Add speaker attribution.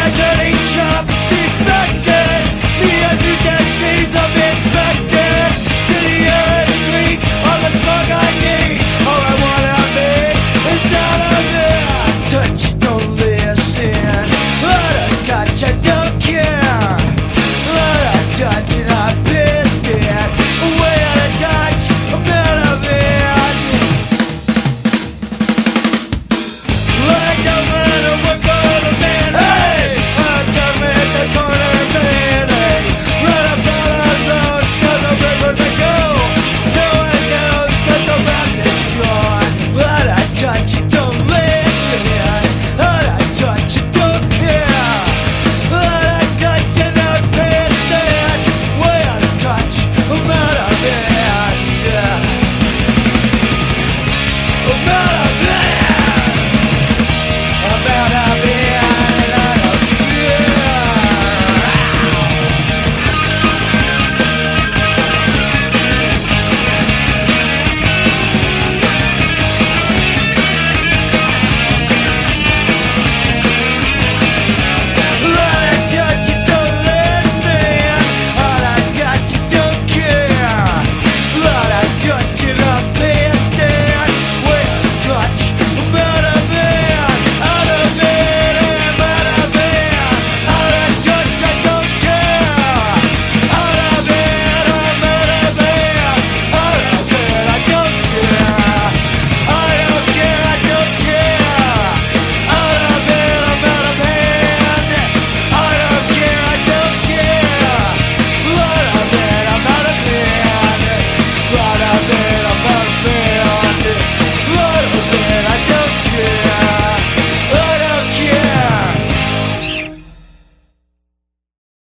Speaker 1: identity child.